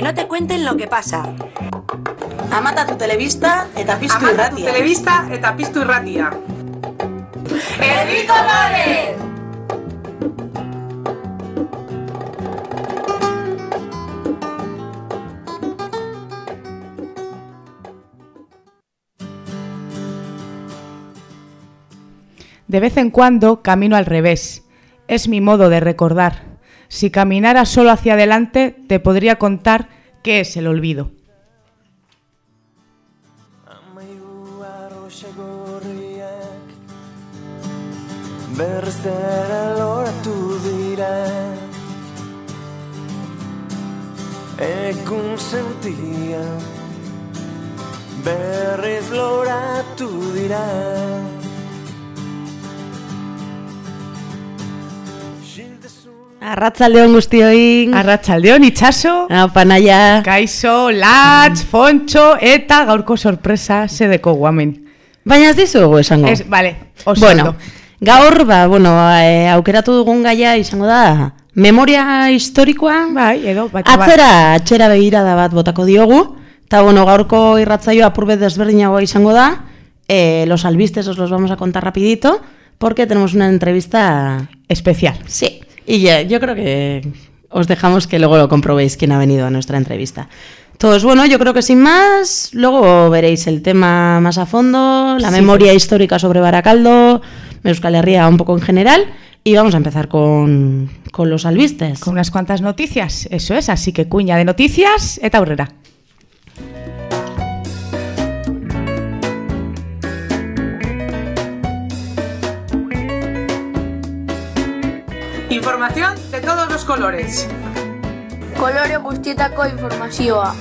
Que no te cuenten lo que pasa. Amata tu telebista eta piztu Amata tu irratia. telebista eta piztu irratia. De vez en cuando camino al revés. Es mi modo de recordar. Si caminara solo hacia adelante, te podría contar qué es el olvido. Dira Arratzaldeon guztioi. Arratsaldeon itxaso, Apa, naia. kaixo, latz, fontxo eta gaurko sorpresa sedeko guamen. Baina ez dizugu esango. Ez, vale, oso bueno, gaur, ba, bueno, e, aukeratu dugun gaia izango da memoria historikoa. Bai, edo, bat, bat. Atzera, atxera begirada bat botako diogu. Eta, bueno, gaurko irratzaioa apurbet desberdinagoa izango da. Eh, los albistes os los vamos a contar rapidito, porque tenemos una entrevista... Especial. Sí. Y ya, yo creo que os dejamos que luego lo comprobéis quién ha venido a nuestra entrevista. Entonces, bueno, yo creo que sin más, luego veréis el tema más a fondo, la Sí. memoria histórica sobre Baracaldo, Euskal Herria un poco en general, y vamos a empezar con, con los albistes. Con unas cuantas noticias, eso es, así que cuña de noticias eta aurrera. Información de todos los colores. Kolore guztietako informazioa.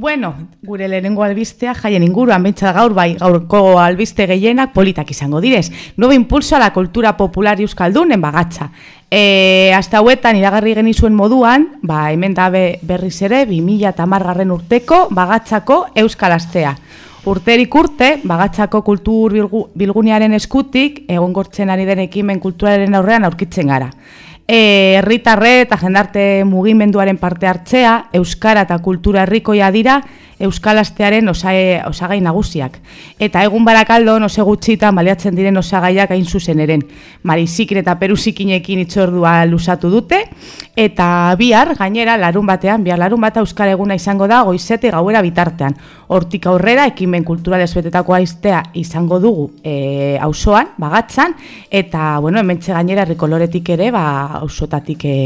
Bueno, gure lehenengo albistea jaien inguruan behintzat gaur bai gaurko albiste gehienak politak izango direz. Nuevo impulso a la cultura popular euskaldun en bagatza. E, hasta hauetan iragarri genizuen moduan, ba, hemen da be- berriz ere, 2000 eta garren urteko bagatzako euskal astea. Urterik urte, bagatzako kultur bilgu, bilgunearen eskutik, egonkortzen ari den ekimen kulturaren aurrean aurkitzen gara. Herritarre eta jendarte mugimenduaren parte hartzea, euskara eta kultura herrikoia dira euskal astearen osae, osagai nagusiak. Eta egun barakaldon ose gutxitan baliatzen diren osagaiak hain zuzen eren. Marizikin eta peruzikinekin itxordua lusatu dute, eta bihar, gainera, larun batean, bihar larun bata euskal eguna izango da goizete gauera bitartean. Hortik aurrera, ekimen kulturales betetako aiztea izango dugu e, auzoan, bagatzan, eta, bueno, hementxe gainera rikoloretik ere, ba, auzotatik e,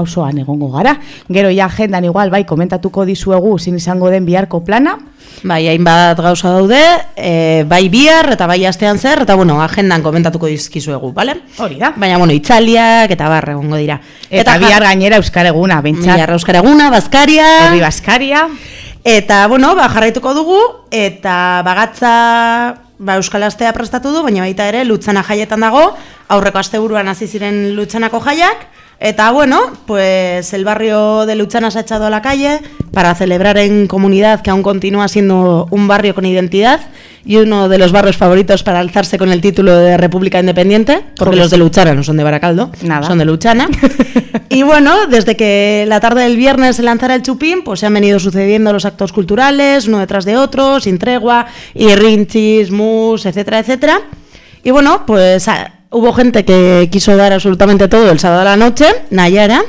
auzoan egongo gara. Gero ja agendan igual, bai, komentatuko dizuegu zin izango den biharko plana, Bai, hainbat gauza daude, e, bai bihar eta bai astean zer, eta bueno, agendan komentatuko dizkizuegu, bale? hori da. Baina, bueno, itzaliak eta bar egongo dira. Eta, bihar gainera euskal eguna, Bihar bentsat, Euskara Eguna, Bazkaria, herri baskaria, eta, bueno, ba, jarraituko dugu, eta bagatza ba, Euskal Astea prestatu du, baina baita ere lutzana jaietan dago, aurreko asteburuan hasi ziren lutzanako jaiak, Eta bueno, pues el barrio de Luchana se ha echado a la calle para celebrar en comunidad que aún continúa siendo un barrio con identidad y uno de los barrios favoritos para alzarse con el título de República Independiente, porque los de Luchana no son de Baracaldo, Nada. son de Luchana. y bueno, desde que la tarde del viernes se lanzara el chupín, pues se han venido sucediendo los actos culturales, uno detrás de otro, sin tregua, y rinchis, mus, etcétera, etcétera. Y bueno, pues hubo gente que quiso dar absolutamente todo el sábado a la noche, Nayara.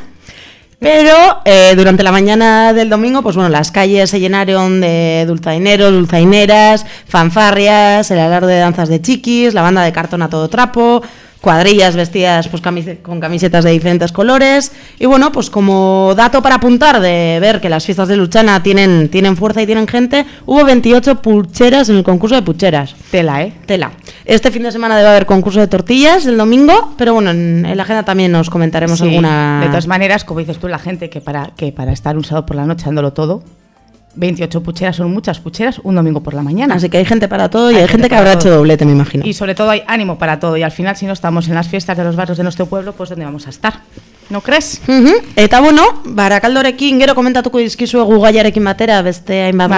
Pero eh, durante la mañana del domingo, pues bueno, las calles se llenaron de dulzaineros, dulzaineras, fanfarrias, el alarde de danzas de chiquis, la banda de cartón a todo trapo, cuadrillas vestidas pues, camise- con camisetas de diferentes colores. Y bueno, pues como dato para apuntar de ver que las fiestas de Luchana tienen, tienen fuerza y tienen gente, hubo 28 pucheras en el concurso de pucheras. tela, eh? Tela. Este fin de semana debe haber concurso de tortillas el domingo, pero bueno, en, en la agenda también nos comentaremos Sí, alguna... De todas maneras, como dices tú, la gente que para, que para estar un sábado por la noche dándolo todo, 28 pucheras son muchas pucheras un domingo por la mañana. Así que hay gente para todo y hay, Hay gente gente que habrá todo. hecho doblete, me imagino. Y sobre todo hay ánimo para todo. Y al final, si no estamos en las fiestas de los barrios de nuestro pueblo, pues ¿dónde vamos a estar? ¿No crees? Mhm. Eta bueno, barakaldorekin gero komentatuko dizkizuegu gaiarekin batera beste hainbat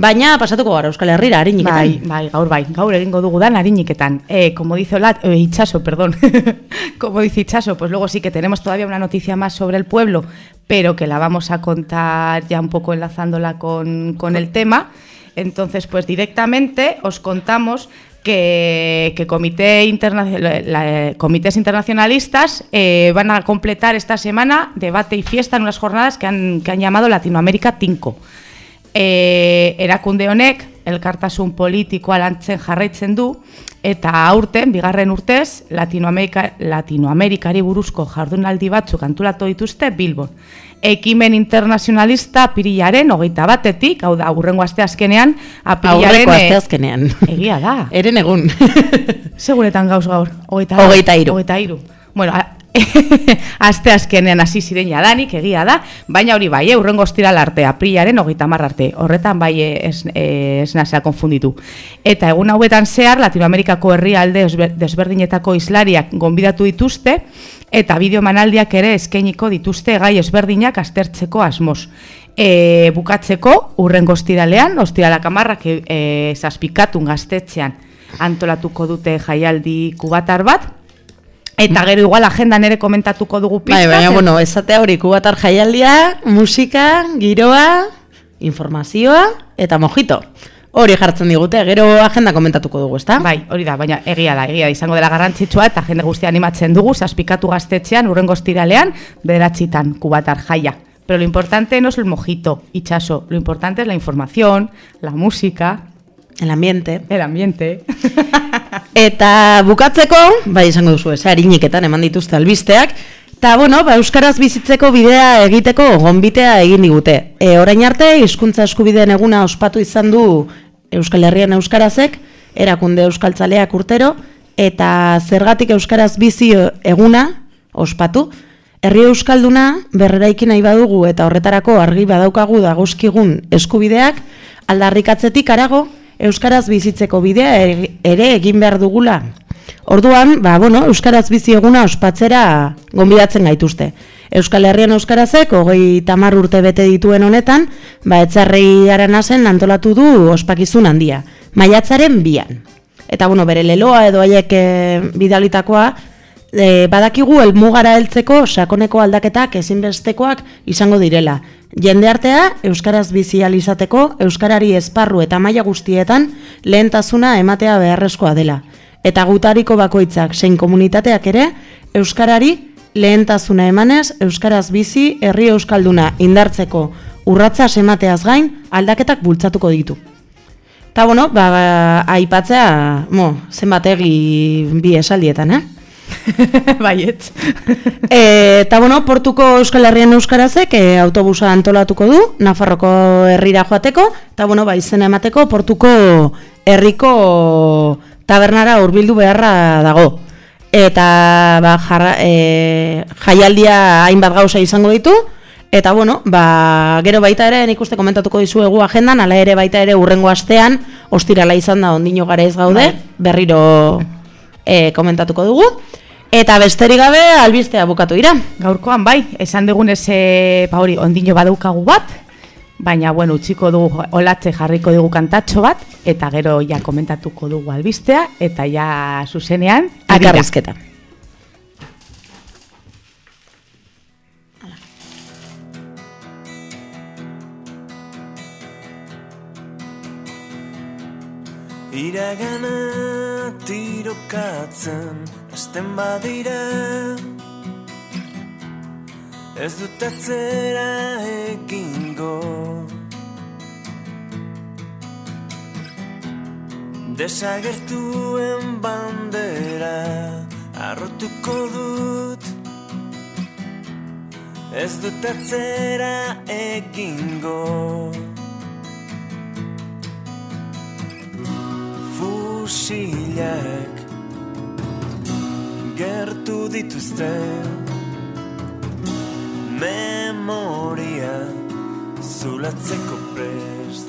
baina pasatuko gara Euskal Herrira, hariniketan. Bai, bai, gaur bai, gaur egingo dugu dan. Eh, como dice Olat, eh, perdón, como dice Itxaso, pues luego sí que tenemos todavía una noticia más sobre el pueblo, pero que la vamos a contar ya un poco enlazándola con, con el tema. Entonces, pues directamente os contamos que, que comité interna- comités internacionalistas eh, van a completar esta semana debate y fiesta en unas jornadas que han, que han llamado Latinoamérica Tinko. E, erakunde honek elkartasun politikoa lantzen jarraitzen du eta aurten, bigarren urtez, Latinoamerika, Latinoamerikari buruzko jardunaldi batzuk antolatu dituzte Bilbon. Ekimen internazionalista apirilaren hogeita batetik, hau da, aurrengo aste azkenean, apirilaren... Aurreko eh, asteazkenean. Egia da. Eren egun. Seguretan gauz gaur. Hogeita, Hogeita hiru. Hogeita hiru. Bueno, aste azkenean hasi ziren jadanik, egia da, baina hori bai, eh, urrengo ostiral arte, aprilaren hogeita arte, horretan bai eh, ez, eh, ez konfunditu. Eta egun hauetan zehar, Latinoamerikako herrialde desber- desberdinetako islariak gonbidatu dituzte, eta bideomanaldiak ere eskainiko dituzte gai ezberdinak aztertzeko asmoz. E, bukatzeko, urrengo ostiralean, ostiralak amarrak e, e, zazpikatun gaztetxean antolatuko dute jaialdi kubatar bat, eta gero igual agendan ere komentatuko dugu Bai, pizkat. baina, bueno, esatea hori kubatar jaialdia, musika, giroa, informazioa eta mojito. Hori jartzen digute, gero agenda komentatuko dugu, ezta? Bai, hori da, baina egia da, egia da, izango dela garrantzitsua eta jende guztia animatzen dugu, zazpikatu gaztetxean, urrengo estiralean, bederatzitan, kubatar jaia. Pero lo importante no es el mojito, itxaso, lo importante es la información, la música, El ambiente. el ambiente. Eta bukatzeko, bai izango duzu, ez, hariniketan eman dituzte albisteak, eta, bueno, ba, Euskaraz bizitzeko bidea egiteko gonbitea egin digute. E, orain arte, hizkuntza eskubideen eguna ospatu izan du Euskal Herrian Euskarazek, erakunde Euskaltzaleak urtero, eta zergatik Euskaraz bizi eguna ospatu, Herri Euskalduna berreraiki nahi badugu eta horretarako argi badaukagu dagozkigun eskubideak, aldarrikatzetik arago, Euskaraz bizitzeko bidea ere- egin behar dugula. Orduan, ba, bueno, Euskaraz bizi eguna ospatzera gonbidatzen gaituzte. Euskal Herrian Euskarazek, hogei tamar urte bete dituen honetan, ba, etzarrei aranazen antolatu du ospakizun handia. Maiatzaren bian. Eta, bueno, bere leloa edo haiek e, bidalitakoa, e, badakigu helmugara heltzeko sakoneko aldaketak ezinbestekoak izango direla. Jende artea, Euskaraz bizi ahal izateko, Euskarari esparru eta maila guztietan lehentasuna ematea beharrezkoa dela. Eta gutariko bakoitzak zein komunitateak ere, Euskarari lehentasuna emanez, Euskaraz bizi, herri Euskalduna indartzeko urratza emateaz gain, aldaketak bultzatuko ditu. Eta bueno, ba, aipatzea, mo, zenbat egi bi esaldietan, eh? Baiet. E, eta bueno, portuko Euskal Herrian Euskarazek e, autobusa antolatuko du, Nafarroko herrira joateko, eta bueno, ba, izena emateko portuko herriko tabernara hurbildu beharra dago. Eta ba, jarra, e, jaialdia hainbat gauza izango ditu, eta bueno, ba, gero baita ere nik uste komentatuko dizuegu agendan, ala ere baita ere urrengo astean, ostirala izan da ondino gara ez gaude, berriro e, komentatuko dugu. Eta besterik gabe albistea bukatu ira. Gaurkoan bai, esan dugunez e, ba hori ondino badaukagu bat, baina bueno, utziko dugu olatze jarriko dugu kantatxo bat, eta gero ja komentatuko dugu albistea, eta ja zuzenean, harira. Akarrizketa. Iragana tirokatzen Esten badira. Ez dut atzera egingo Desagertuen bandera Arrotuko dut. Ez dut atzera egingo fusilak gertu dituzte memoria zulatzeko prest.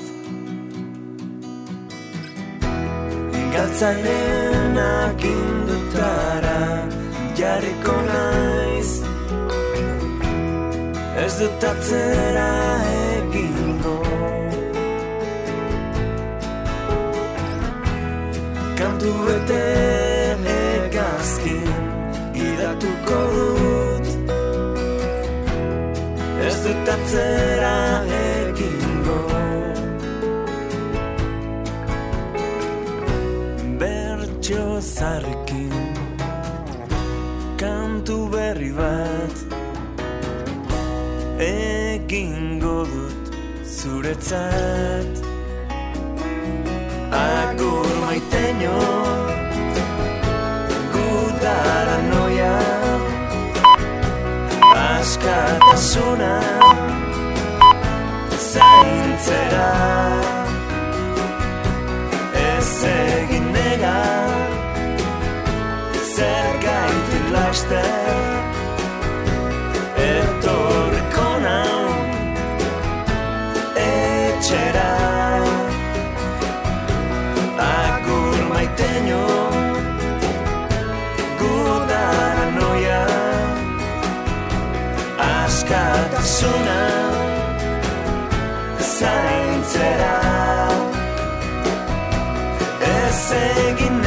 Galtzaileen agindutara jarriko naiz. Ez dut atzera kantu bete egazkin idatuko dut. Ez dut atzera egingo. Bertxo zarrekin kantu berri bat egingo dut zuretzat. Agur maiteño Gudara noia Askatasuna Zaintzera singing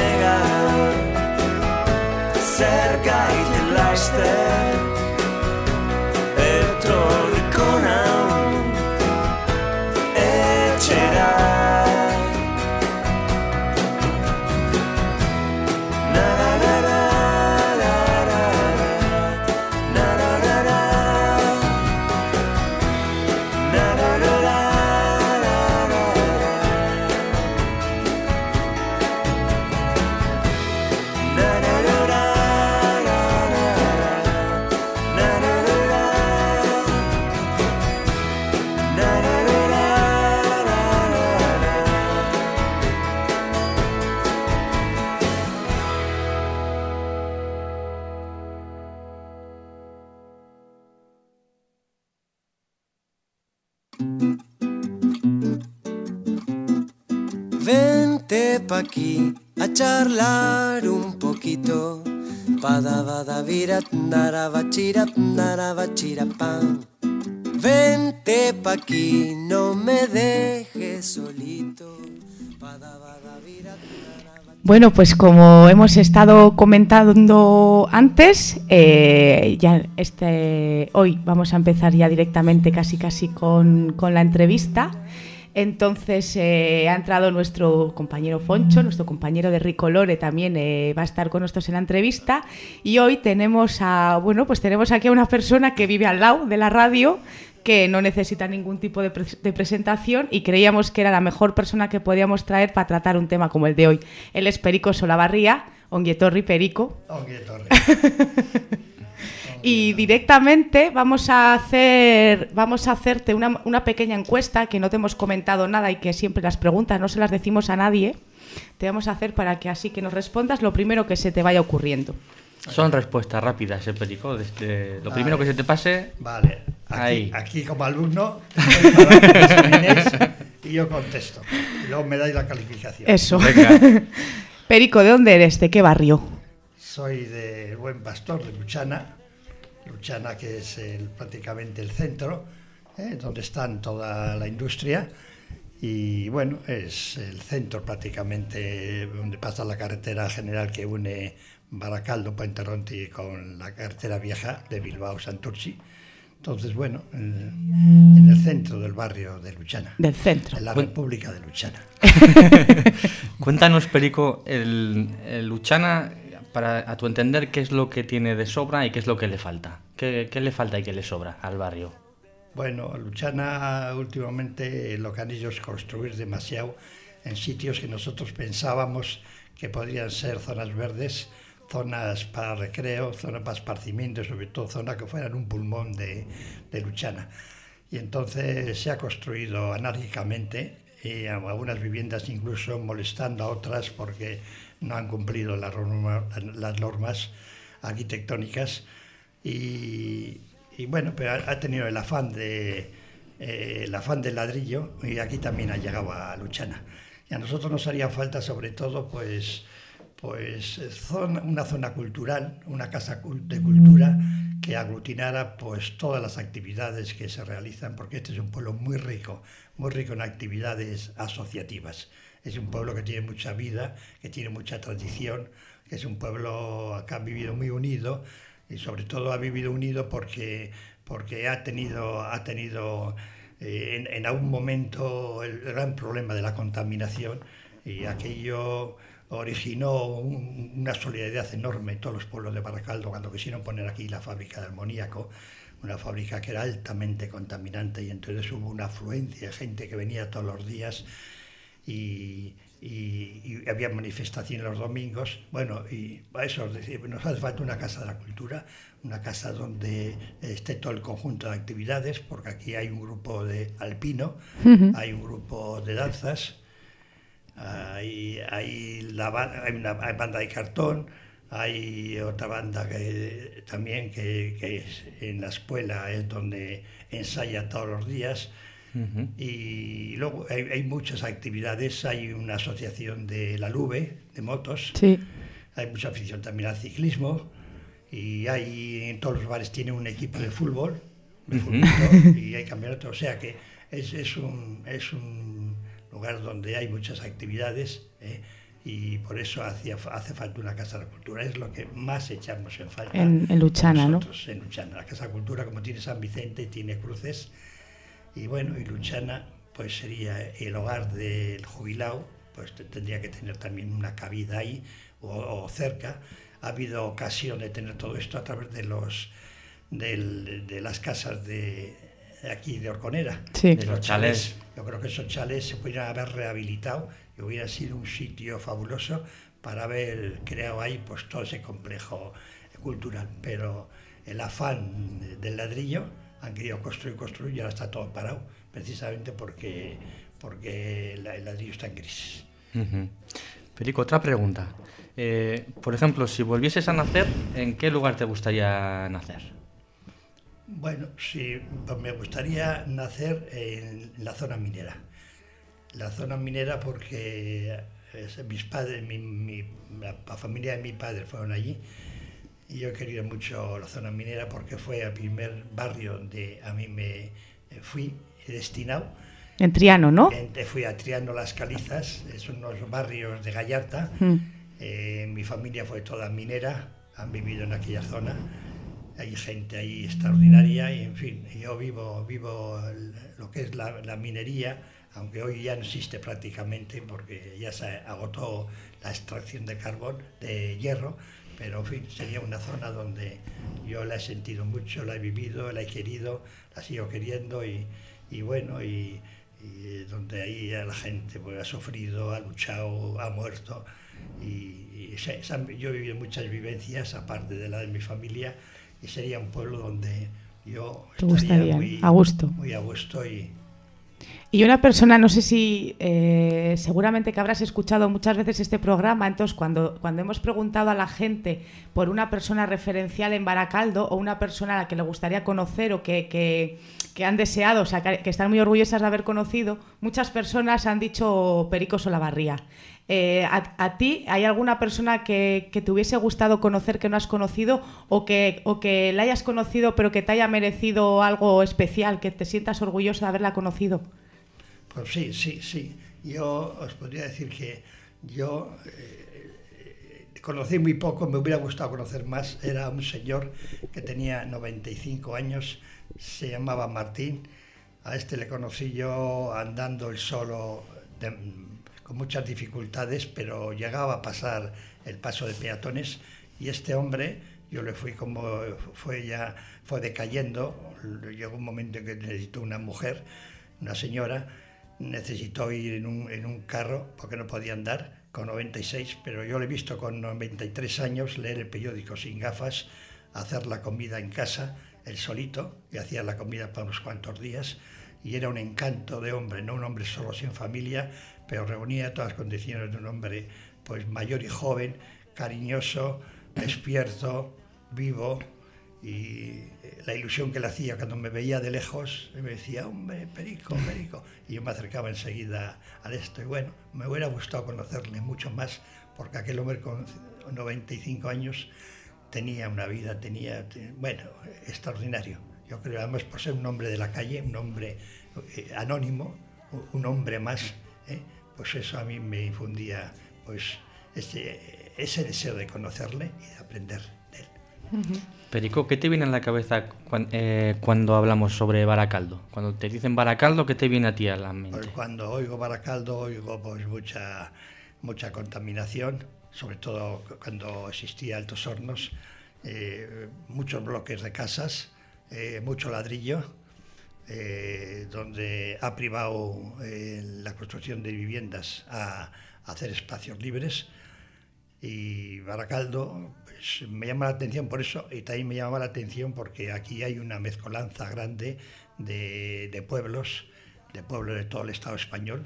pa' aquí a charlar un poquito. Pada bada virat nara bachira nara bachira pan. Vente pa' aquí, no me dejes solito. Pada bada virat Bueno, pues como hemos estado comentando antes, eh, ya este hoy vamos a empezar ya directamente casi casi con la entrevista. Entonces eh, ha entrado nuestro compañero Foncho, nuestro compañero de Ricolore también eh, va a estar con nosotros en la entrevista. Y hoy tenemos a, bueno, pues tenemos aquí a una persona que vive al lado de la radio, que no necesita ningún tipo de, pre- de presentación y creíamos que era la mejor persona que podíamos traer para tratar un tema como el de hoy. Él es Perico Solabarría, Onguietorri Perico. Ongi etorri. Y directamente vamos a hacer vamos a hacerte una, una pequeña encuesta que no te hemos comentado nada y que siempre las preguntas no se las decimos a nadie. Te vamos a hacer para que así que nos respondas lo primero que se te vaya ocurriendo. Son respuestas rápidas, eh, Perico. Desde lo primero que se te pase. Vale, aquí, Ahí. aquí como alumno, y yo contesto. Y luego me dais la calificación. Eso. Venga. Perico, ¿de dónde eres? ¿De qué barrio? Soy de Buen Pastor, de Luchana. Luchana, que es el- prácticamente el centro, ¿eh? donde está toda la industria. Y bueno, es el centro prácticamente donde pasa la carretera general que une Baracaldo, Puente Ronti con la carretera vieja de Bilbao, Santurci. Entonces, bueno, en, en el centro del barrio de Luchana, Del centro. de la. República de Luchana. Cuéntanos, Perico, el, el Luchana, para a tu entender, ¿qué es lo que tiene de sobra y qué es lo que le falta? ¿Qué, le falta y qué le sobra al barrio? Bueno, Luchana últimamente lo que han hecho es construir demasiado en sitios que nosotros pensábamos que podrían ser zonas verdes, zonas para recreo, zonas para esparcimiento, sobre todo zonas que fueran un pulmón de, de Luchana. Y entonces se ha construido anárquicamente y algunas viviendas incluso molestando a otras porque no han cumplido las norma- las normas arquitectónicas y, y bueno, pero ha, tenido el afán de eh, el afán del ladrillo y aquí también ha llegado a Luchana. Y a nosotros nos haría falta sobre todo pues pues zona, una zona cultural, una casa de cultura que aglutinara pues todas las actividades que se realizan, porque este es un pueblo muy rico, muy rico en actividades asociativas. Es un pueblo que tiene mucha vida, que tiene mucha tradición, que es un pueblo que ha vivido muy unido y sobre todo ha vivido unido porque, porque ha tenido, ha tenido eh, en, en algún momento el gran problema de la contaminación y aquello originó una solidaridad enorme en todos los pueblos de Baracaldo cuando quisieron poner aquí la fábrica de amoníaco, una fábrica que era altamente contaminante y entonces hubo una afluencia de gente que venía todos los días y, había manifestaciones los domingos. Bueno, y eso nos hace falta una casa de la cultura, una casa donde esté todo el conjunto de actividades, porque aquí hay un grupo de alpino, hay un grupo de danzas, hay, hay, la, hay una banda de cartón, hay otra banda que también que, que, es en la escuela es donde ensaya todos los días y luego hay, hay, muchas actividades hay una asociación de la Lube de motos sí. hay mucha afición también al ciclismo y hay en todos los bares tiene un equipo de fútbol, de fútbol y hay campeonatos o sea que es, es un es un lugar donde hay muchas actividades ¿eh? y por eso hacía, hace falta una Casa de la Cultura. Es lo que más echamos en falta. En, en Luchana, nosotros, ¿no? En Luchana. La Casa de la Cultura, como tiene San Vicente, tiene cruces. Y bueno, y Luchana pues sería el hogar del jubilado, pues tendría que tener también una cabida ahí o, o cerca. Ha habido ocasión de tener todo esto a través de los del, de las casas de aquí de Orconera, sí. de los chalés. Yo creo que esos chalés se podrían haber rehabilitado y hubiera sido un sitio fabuloso para haber creado ahí pues todo ese complejo cultural. Pero el afán del ladrillo han querido construir, construir y ahora está todo parado, precisamente porque, porque el ladrillo está en crisis. Uh -huh. Perico, otra pregunta. Eh, por ejemplo, si volvieses a nacer, ¿en qué lugar te gustaría nacer? Bueno, sí, pues me gustaría nacer en la zona minera. La zona minera porque mis padres, mi, mi, la familia de mi padre fueron allí y yo he querido mucho la zona minera porque fue el primer barrio donde a mí me fui destinado. En Triano, ¿no? Fui a Triano Las Calizas, son unos barrios de Gallarta. Mm. Eh, mi familia fue toda minera, han vivido en aquella zona hay gente ahí extraordinaria y en fin, yo vivo, vivo lo que es la, la, minería, aunque hoy ya no existe prácticamente porque ya se agotó la extracción de carbón, de hierro, pero en fin, sería una zona donde yo la he sentido mucho, la he vivido, la he querido, la sigo queriendo y, y bueno, y, y, donde ahí la gente pues, ha sufrido, ha luchado, ha muerto y, y se, se, yo he vivido muchas vivencias aparte de la de mi familia y sería un pueblo donde yo ¿Te gustaría? Muy, a gusto. Muy a gusto y... Y una persona, no sé si eh, seguramente que habrás escuchado muchas veces este programa, entonces cuando, cuando hemos preguntado a la gente por una persona referencial en Baracaldo o una persona a la que le gustaría conocer o que, que, que han deseado, o sea, que, que, están muy orgullosas de haber conocido, muchas personas han dicho Perico Solavarría. Eh, a, a, ti hay alguna persona que, que, te hubiese gustado conocer que no has conocido o que, o que la hayas conocido pero que te haya merecido algo especial, que te sientas orgulloso de haberla conocido? Pues sí, sí, sí. Yo os podría decir que yo eh, conocí muy poco, me hubiera gustado conocer más. Era un señor que tenía 95 años, se llamaba Martín. A este le conocí yo andando el solo de, con muchas dificultades, pero llegaba a pasar el paso de peatones y este hombre, yo le fui como fue ya fue decayendo, llegó un momento en que necesitó una mujer, una señora, necesitó ir en un, en un carro porque no podía andar con 96, pero yo le he visto con 93 años leer el periódico sin gafas, hacer la comida en casa, él solito, y hacía la comida para unos cuantos días, y era un encanto de hombre, no un hombre solo sin familia, pero reunía todas las condiciones de un hombre pues mayor y joven, cariñoso, despierto, vivo y la ilusión que le hacía cuando me veía de lejos, me decía, hombre, perico, perico, y yo me acercaba enseguida a esto y bueno, me hubiera gustado conocerle mucho más porque aquel hombre con 95 años tenía una vida, tenía, bueno, extraordinario. Yo creo, además, por ser un hombre de la calle, un hombre eh, anónimo, un hombre más, ¿eh? Pues eso a mí me infundía pues ese, ese deseo de conocerle y de aprender de él. Perico, ¿qué te viene en la cabeza eh, cuando hablamos sobre Baracaldo? Cuando te dicen Baracaldo, ¿qué te viene a ti a la mente? Pues cuando oigo Baracaldo, oigo pues mucha, mucha contaminación, sobre todo cuando existía Altos Hornos, eh, muchos bloques de casas, eh, mucho ladrillo, donde ha privado la construcción de viviendas a, a hacer espacios libres y Baracaldo pues, me llama la atención por eso y también me llama la atención porque aquí hay una mezcolanza grande de, pueblos, de pueblos de todo el Estado español,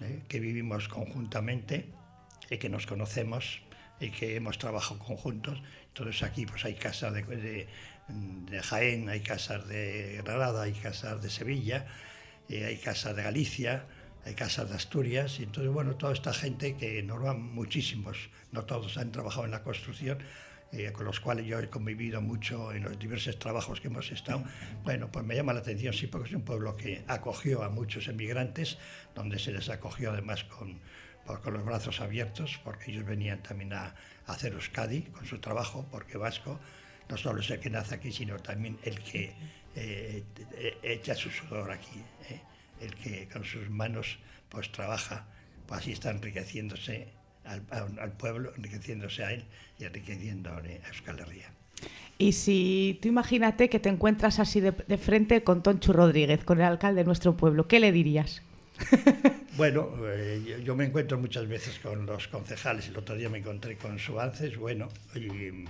¿eh? que vivimos conjuntamente y que nos conocemos y que hemos trabajado conjuntos. Entonces aquí pues hay casas de, de, Jaén, hay casas de Granada, hay casas de Sevilla, y hay casas de Galicia, hay casas de Asturias, y entonces, bueno, toda esta gente que nos van muchísimos, no todos han trabajado en la construcción, eh, con los cuales yo he convivido mucho en los diversos trabajos que hemos estado, bueno, pues me llama la atención, sí, porque es un pueblo que acogió a muchos emigrantes, donde se les acogió además con, con los brazos abiertos, porque ellos venían también a, hacer Euskadi con su trabajo, porque vasco no solo es el que nace aquí, sino también el que eh, echa su sudor aquí. Eh el que con sus manos pues trabaja, pues así está enriqueciéndose al, al, pueblo, enriqueciéndose a él y enriqueciendo a Euskal Herria. Y si tú imagínate que te encuentras así de, de, frente con Tonchu Rodríguez, con el alcalde de nuestro pueblo, ¿qué le dirías? bueno, eh, yo, me encuentro muchas veces con los concejales, el otro día me encontré con Suances, bueno, y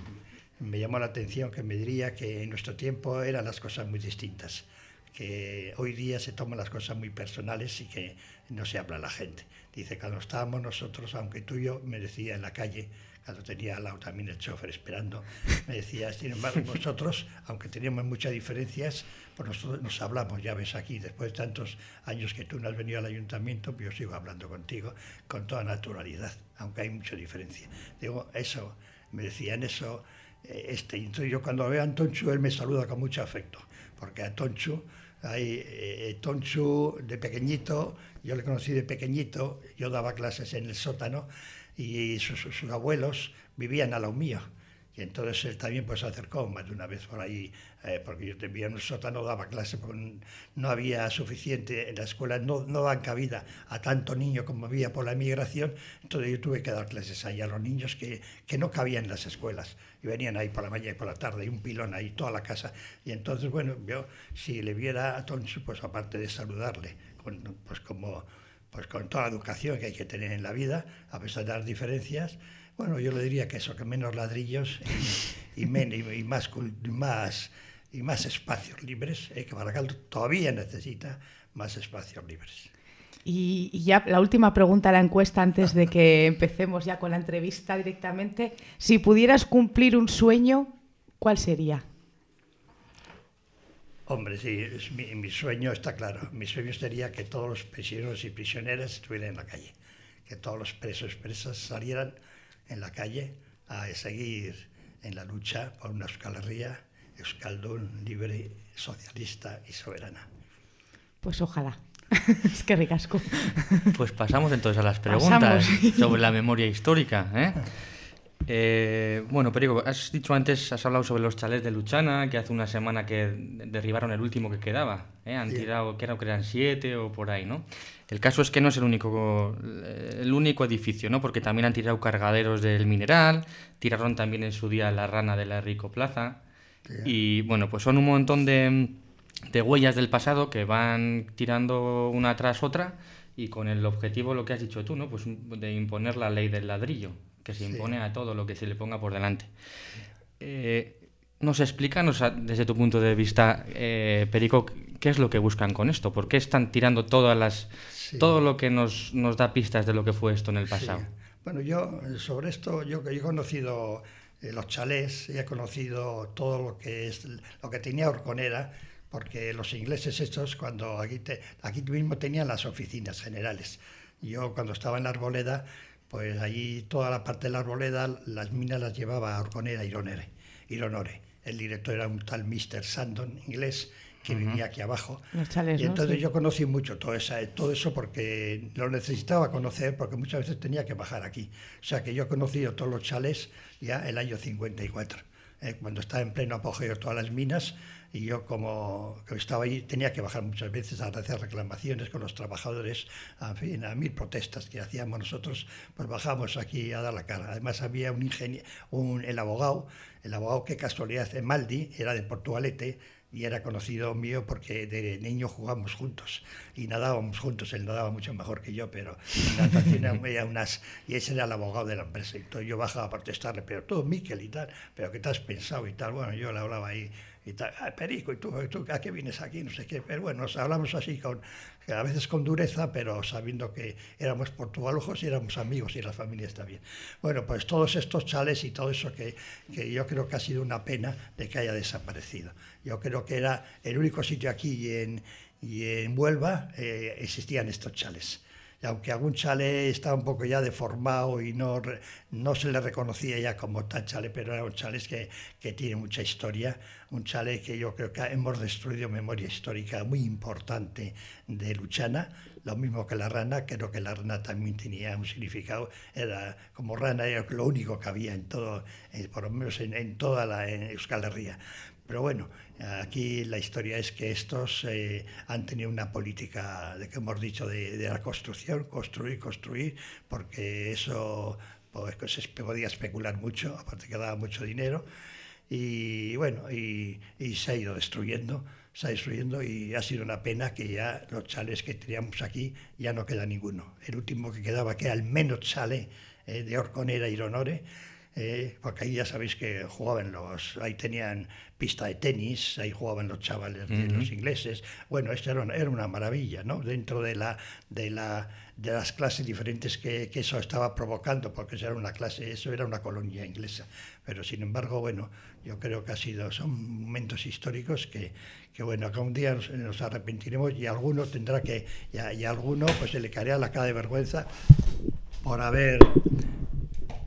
me llamó la atención que me diría que en nuestro tiempo eran las cosas muy distintas que hoy día se toman las cosas muy personales y que no se habla a la gente. Dice, cuando estábamos nosotros, aunque tú y yo, me decía en la calle, cuando tenía al lado también el chofer esperando, me decía, sin embargo, nosotros, aunque teníamos muchas diferencias, pues nosotros nos hablamos, ya ves aquí, después de tantos años que tú no has venido al ayuntamiento, yo sigo hablando contigo con toda naturalidad, aunque hay mucha diferencia. Digo, eso, me decían eso, este, entonces yo cuando veo a Antonchu, él me saluda con mucho afecto, porque a Tonchu hay eh, Tonchu de pequeñito, yo le conocí de pequeñito, yo daba clases en el sótano y sus, sus abuelos vivían a lo mío. Y entonces él también pues, se acercó más de una vez por ahí, eh, porque yo vivía en un sótano, daba clase, porque no había suficiente en la escuela, no, no daban cabida a tanto niño como había por la emigración, entonces yo tuve que dar clases ahí a los niños que, que no cabían en las escuelas, y venían ahí por la mañana y por la tarde, y un pilón ahí, toda la casa. Y entonces, bueno, yo si le viera a Tonsu, pues aparte de saludarle, con, pues como pues con toda la educación que hay que tener en la vida, a pesar de las diferencias, bueno, yo le diría que eso, que menos ladrillos y, y, men, y, y más, más, y más espacios libres, eh, que Baracaldo todavía necesita más espacios libres. Y, y, ya la última pregunta a la encuesta antes de que empecemos ya con la entrevista directamente. Si pudieras cumplir un sueño, ¿cuál sería? Hombre, sí, es mi, mi, sueño está claro. Mi sueño sería que todos los prisioneros y prisioneras estuvieran en la calle, que todos los presos y presas salieran en la calle a seguir en la lucha por una Euskal Herria, Euskaldun, libre, socialista y soberana. Pues ojalá. es que ricasco. Pues pasamos entonces a las preguntas pasamos. sobre la memoria histórica. ¿eh? Eh, bueno, Perico, has dicho antes, has hablado sobre los chalés de Luchana, que hace una semana que derribaron el último que quedaba. ¿eh? Han tirado, creo que eran siete o por ahí, ¿no? El caso es que no es el único, el único edificio, ¿no? Porque también han tirado cargaderos del mineral, tiraron también en su día la rana de la Rico Plaza. Yeah. Y bueno, pues son un montón de, de huellas del pasado que van tirando una tras otra y con el objetivo, lo que has dicho tú, ¿no? Pues de imponer la ley del ladrillo, que se impone sí. a todo lo que se le ponga por delante. Eh, nos explícanos desde tu punto de vista, eh, Perico, qué es lo que buscan con esto, por qué están tirando todas las, sí. todo lo que nos, nos, da pistas de lo que fue esto en el pasado. Sí. Bueno, yo sobre esto, yo, yo he conocido eh, los chalés, he conocido todo lo que es lo que tenía Orconera, porque los ingleses estos, cuando aquí, te, aquí mismo tenían las oficinas generales. Yo cuando estaba en la Arboleda, pues allí toda la parte de la arboleda, las minas las llevaba a Orconera Ironore, Ironore. El director era un tal Mr. Sandon, inglés, que vivía aquí abajo. y entonces yo conocí mucho todo, esa, todo eso porque lo necesitaba conocer, porque muchas veces tenía que bajar aquí. O sea que yo he conocido todos los chales ya el año 54, eh, cuando estaba en pleno apogeo todas las minas, y yo como estaba ahí tenía que bajar muchas veces a hacer reclamaciones con los trabajadores, en fin, a mil protestas que hacíamos nosotros, pues bajamos aquí a dar la cara. Además había un ingeniero, un, el abogado, el abogado que casualidad de Maldi, era de Portugalete, y era conocido mío porque de niño jugábamos juntos y nadábamos juntos. Él nadaba mucho mejor que yo, pero en natación había unas. Y ese era el abogado de la empresa. Entonces yo bajaba a protestarle, pero tú, Miquel y tal, pero ¿qué te has pensado y tal? Bueno, yo le hablaba ahí y tal, ah, Perico, ¿y tú, tú, a qué vienes aquí? No sé qué. Pero bueno, hablamos así, con, a veces con dureza, pero sabiendo que éramos portugalujos y éramos amigos y la familia está bien. Bueno, pues todos estos chales y todo eso que, que yo creo que ha sido una pena de que haya desaparecido. Yo creo que era el único sitio aquí y en, y en Huelva eh, existían estos chales aunque algún chale está un poco ya deformado y no, no se le reconocía ya como tal chale, pero era un chale que, que tiene mucha historia, un chale que yo creo que hemos destruido memoria histórica muy importante de Luchana, lo mismo que la rana, creo que la rana también tenía un significado, era como rana era lo único que había en todo, eh, por lo menos en, en toda la en Euskal Herria. Pero bueno, aquí la historia es que estos eh, han tenido una política, de que hemos dicho, de, la construcción, construir, construir, porque eso pues, se podía especular mucho, aparte que daba mucho dinero, y bueno, y, se ha ido destruyendo, se ha destruyendo y ha sido una pena que ya los chales que teníamos aquí ya no queda ninguno. El último que quedaba, que era el menos chale eh, de Orconera y Ronore, eh, porque ahí ya sabéis que jugaban los, ahí tenían pista de tenis, ahí jugaban los chavales de los ingleses. Bueno, esto era una, era una, maravilla, ¿no? Dentro de, la, de, la, de las clases diferentes que, que, eso estaba provocando, porque eso era una clase, eso era una colonia inglesa. Pero sin embargo, bueno, yo creo que ha sido, son momentos históricos que, que bueno, que un día nos, arrepentiremos y alguno tendrá que, y y alguno pues se le caería la cara de vergüenza por haber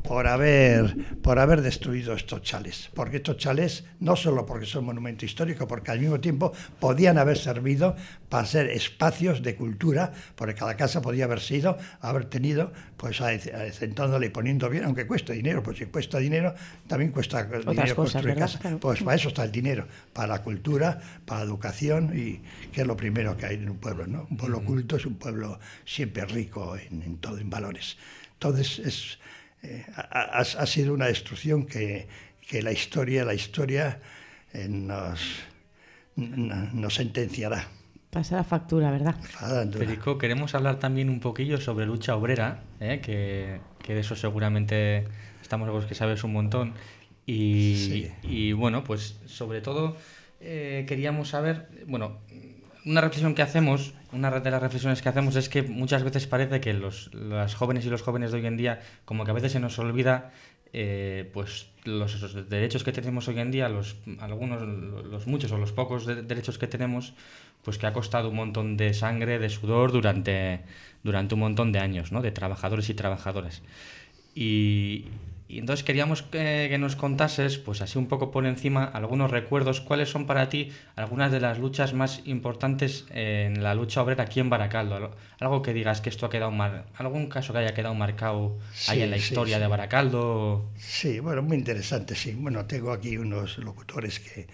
por haber, por haber destruido estos chales. Porque estos chales, no solo porque son monumento histórico, porque al mismo tiempo podían haber servido para ser espacios de cultura, porque cada casa podía haber sido, haber tenido, pues acentándole y poniendo bien, aunque cuesta dinero, pues si cuesta dinero, también cuesta dinero construir casa. Pues para eso está el dinero, para la cultura, para la educación, y que es lo primero que hay en un pueblo, ¿no? Un pueblo culto es un pueblo siempre rico en, en todo, en valores. Entonces, es, eh, ha, ha, sido una destrucción que, que, la historia, la historia eh, nos, nos sentenciará. Pasa la factura, ¿verdad? Federico, queremos hablar también un poquillo sobre lucha obrera, ¿eh? que, que, de eso seguramente estamos seguros que sabes un montón. Y, sí. y bueno, pues sobre todo eh, queríamos saber, bueno, una reflexión que hacemos, una de las reflexiones que hacemos es que muchas veces parece que los, las jóvenes y los jóvenes de hoy en día, como que a veces se nos olvida eh, pues los, derechos que tenemos hoy en día, los algunos, los muchos o los pocos derechos que tenemos, pues que ha costado un montón de sangre, de sudor durante, durante un montón de años, ¿no? de trabajadores y trabajadoras. Y, y entonces queríamos que, nos contases, pues así un poco por encima, algunos recuerdos, cuáles son para ti algunas de las luchas más importantes en la lucha obrera aquí en Baracaldo. Algo que digas que esto ha quedado mar... algún caso que haya quedado marcado ahí en la historia de Baracaldo. Sí, bueno, muy interesante, sí. Bueno, tengo aquí unos locutores que,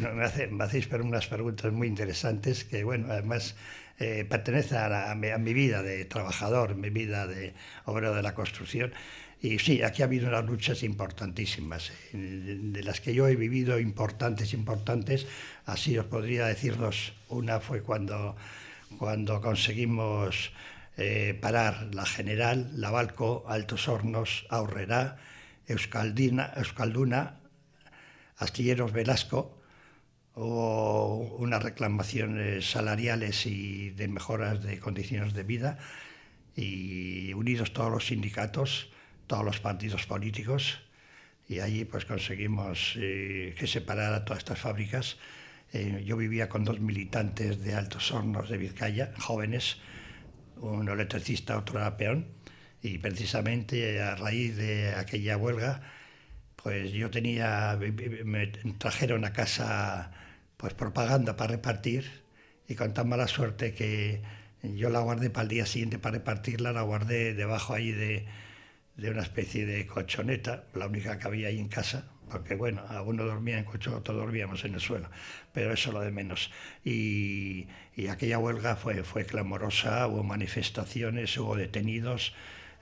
me, hacen, me hacéis unas preguntas muy interesantes que, bueno, además eh, pertenecen a, a mi vida de trabajador, mi vida de obrero de la construcción. Y sí, aquí ha habido unas luchas importantísimas, de las que yo he vivido importantes, importantes, así os podría decir dos. Una fue cuando, cuando conseguimos eh, parar la General, Lavalco, Altos Hornos, Aurrera, Euskaldina, Euskalduna, Astilleros Velasco, hubo unas reclamaciones salariales y de mejoras de condiciones de vida. Y unidos todos los sindicatos, todos los partidos políticos y allí pues conseguimos eh, que separara todas estas fábricas. Eh, yo vivía con dos militantes de Altos Hornos de Vizcaya, jóvenes, uno electricista, otro era peón, y precisamente a raíz de aquella huelga, pues yo tenía, me trajeron a casa pues propaganda para repartir y con tan mala suerte que yo la guardé para el día siguiente para repartirla, la guardé debajo ahí de, de una especie de colchoneta, la única que había ahí en casa, porque bueno, alguno dormía en colchón, otros dormíamos en el suelo, pero eso lo de menos. Y, y aquella huelga fue, fue clamorosa, hubo manifestaciones, hubo detenidos,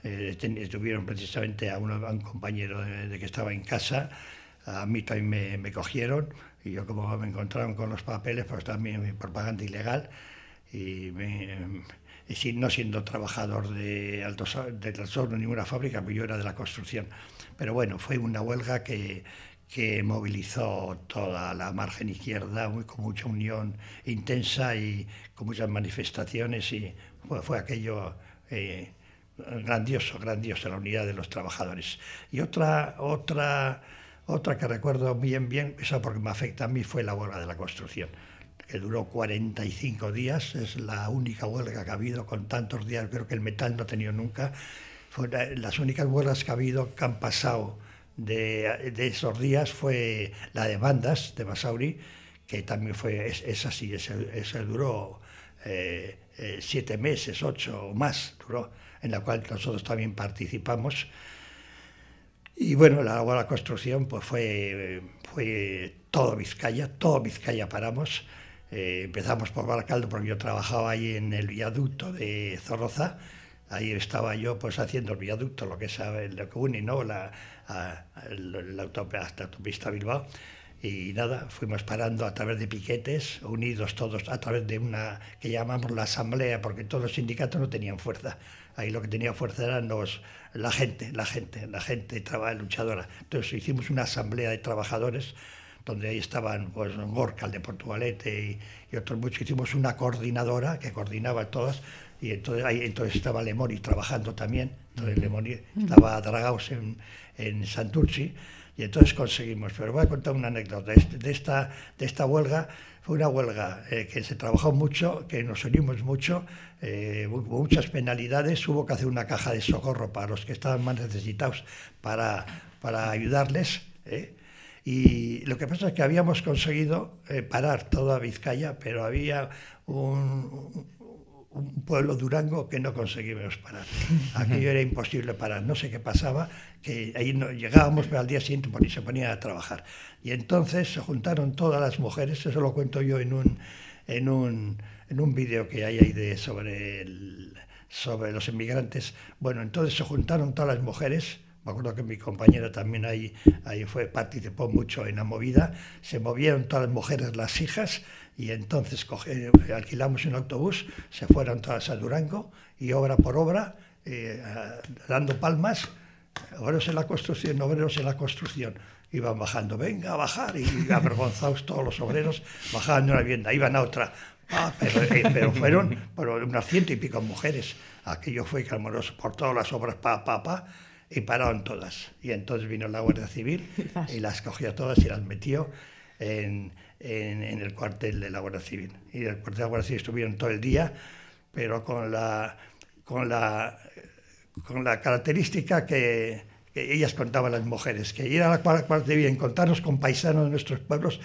eh, tuvieron precisamente a, un compañero de, que estaba en casa, a mí también me, cogieron, y yo como me encontraron con los papeles, pues también propaganda ilegal, y me y no siendo trabajador de Alto de en ninguna fábrica, pues yo era de la construcción. Pero bueno, fue una huelga que, que movilizó toda la margen izquierda muy, con mucha unión intensa y con muchas manifestaciones y fue, aquello eh, grandioso, grandioso, la unidad de los trabajadores. Y otra, otra, otra que recuerdo bien, bien, esa porque me afecta a mí, fue la huelga de la construcción que duró 45 días, es la única huelga que ha habido con tantos días, creo que el metal no ha tenido nunca. Las únicas huelgas que ha habido que han pasado de, de esos días fue la de bandas de Basauri, que también fue, es, así, ese, duró eh, eh, siete meses, ocho o más, duró, en la cual nosotros también participamos. Y bueno, la, la construcción pues fue, fue todo Vizcaya, todo Vizcaya paramos. Eh, empezamos por Baracaldo porque yo trabajaba ahí en el viaducto de Zorroza. Ahí estaba yo pues haciendo el viaducto, lo que es lo que une ¿no? la, la autopista Bilbao. Y nada, fuimos parando a través de piquetes, unidos todos a través de una que llamamos la asamblea, porque todos los sindicatos no tenían fuerza. Ahí lo que tenía fuerza eran los, la gente, la gente, la gente luchadora. Entonces hicimos una asamblea de trabajadores donde ahí estaban pues, Gorka, el de Portugalete y, otros muchos. Hicimos una coordinadora que coordinaba todas y entonces ahí entonces estaba Lemoni trabajando también. Entonces Lemoni estaba Dragaos en, en Santurci y entonces conseguimos. Pero voy a contar una anécdota este, de esta, de esta huelga. Fue una huelga eh, que se trabajó mucho, que nos unimos mucho, eh, hubo muchas penalidades, hubo que hacer una caja de socorro para los que estaban más necesitados para, para ayudarles. ¿eh? Y lo que pasa es que habíamos conseguido eh, parar toda Vizcaya, pero había un, pueblo Durango que no conseguimos parar. Aquello era imposible parar. No sé qué pasaba, que ahí no, llegábamos, pero al día siguiente se ponían a trabajar. Y entonces se juntaron todas las mujeres, eso lo cuento yo en un, en un, en un vídeo que hay ahí de, sobre, el, sobre los inmigrantes. Bueno, entonces se juntaron todas las mujeres me acuerdo que mi compañera también ahí, ahí fue, participó mucho en la movida, se movieron todas las mujeres, las hijas, y entonces alquilamos un autobús, se fueron todas a Durango, y obra por obra, eh, dando palmas, obreros en la construcción, obreros en la construcción, iban bajando, venga a bajar, y avergonzados todos los obreros, bajaban de una vivienda, iban a otra, ah, pero, eh, pero, fueron por unas ciento y pico mujeres, aquello fue clamoroso por todas las obras, pa, pa, pa, y pararon todas. Y entonces vino la Guardia Civil y las cogió todas y las metió en, en, el cuartel de la Guardia Civil. Y en el cuartel de la Guardia Civil estuvieron todo el día, pero con la, con la, con la característica que ellas contaban las mujeres, que ir a la parte bien, contarnos con paisanos de nuestros pueblos,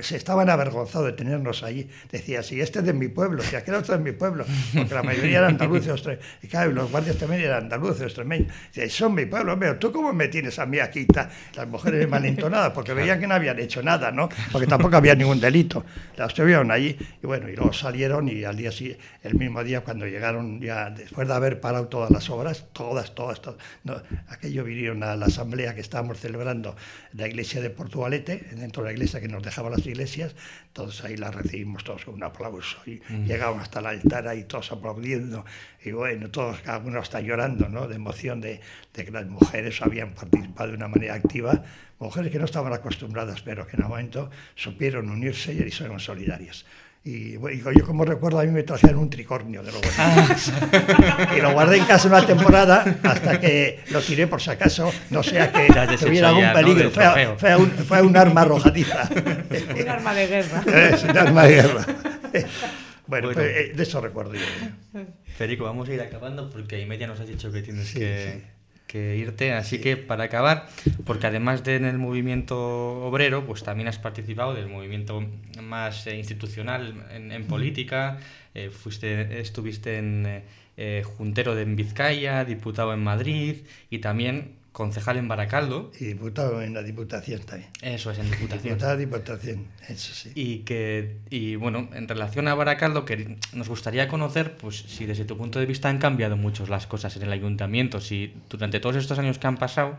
se estaban avergonzados de tenernos allí. Decía, si este es de mi pueblo, si aquel otro es de mi pueblo, porque la mayoría eran andaluces, y claro, los guardias también eran andaluces, extremeños. Dice, son mi pueblo, pero tú cómo me tienes a mí aquí? Las mujeres malentonadas, porque veían que no habían hecho nada, ¿no? Porque tampoco había ningún delito. Las tuvieron allí, y bueno, y luego salieron, y al día siguiente, el mismo día, cuando llegaron, ya después de haber parado todas las obras, todas, todas, todas, no, aquello vinieron a la asamblea que estábamos celebrando en la iglesia de Portugalete, dentro de la iglesia que nos dejaba las iglesias, todos ahí la recibimos todos con un aplauso y llegamos hasta el altar ahí todos aplaudiendo y bueno, todos, cada uno está llorando ¿no? de emoción de, de que las mujeres habían participado de una manera activa, mujeres que no estaban acostumbradas, pero que en un momento supieron unirse y fueron solidarias. Y, yo como recuerdo, a mí me trajeron un tricornio de los Y lo guardé en casa una temporada hasta que lo tiré por si acaso, no sea que tuviera algún peligro. Fue, un, fue, un, arma arrojadiza. un arma de guerra. Es un arma de guerra. Bueno, Bueno. pues, eh, de eso recuerdo yo. Federico, vamos a ir acabando porque y media nos has dicho que tienes que, que irte. Así que para acabar, porque además de en el movimiento obrero, pues también has participado del movimiento más eh, institucional en, en política. eh, fuiste, estuviste en eh, Juntero de en Vizcaya, diputado en Madrid y también concejal en Baracaldo. Y diputado en la Diputación también. Eso es, en Diputación. Diputado Diputación, eso sí. Y que, y bueno, en relación a Baracaldo, que nos gustaría conocer, pues si desde tu punto de vista han cambiado mucho las cosas en el ayuntamiento, si durante todos estos años que han pasado,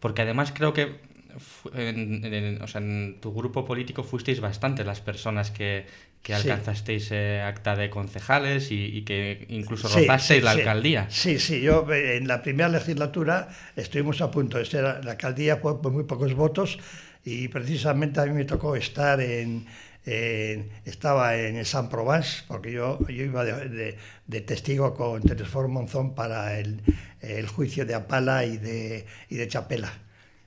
porque además creo que fu- en, en- o sea, en tu grupo político fuisteis bastantes las personas que, que Sí. alcanzasteis eh, acta de concejales y, y que incluso Sí, rozasteis sí, la sí. alcaldía. Sí, sí, yo eh, en la primera legislatura estuvimos a punto de ser la alcaldía por, por muy pocos votos y precisamente a mí me tocó estar en, en- estaba en el San Provence porque yo, yo iba de, de- de testigo con Telesfor Monzón para el, el juicio de Apala y de, y de Chapela.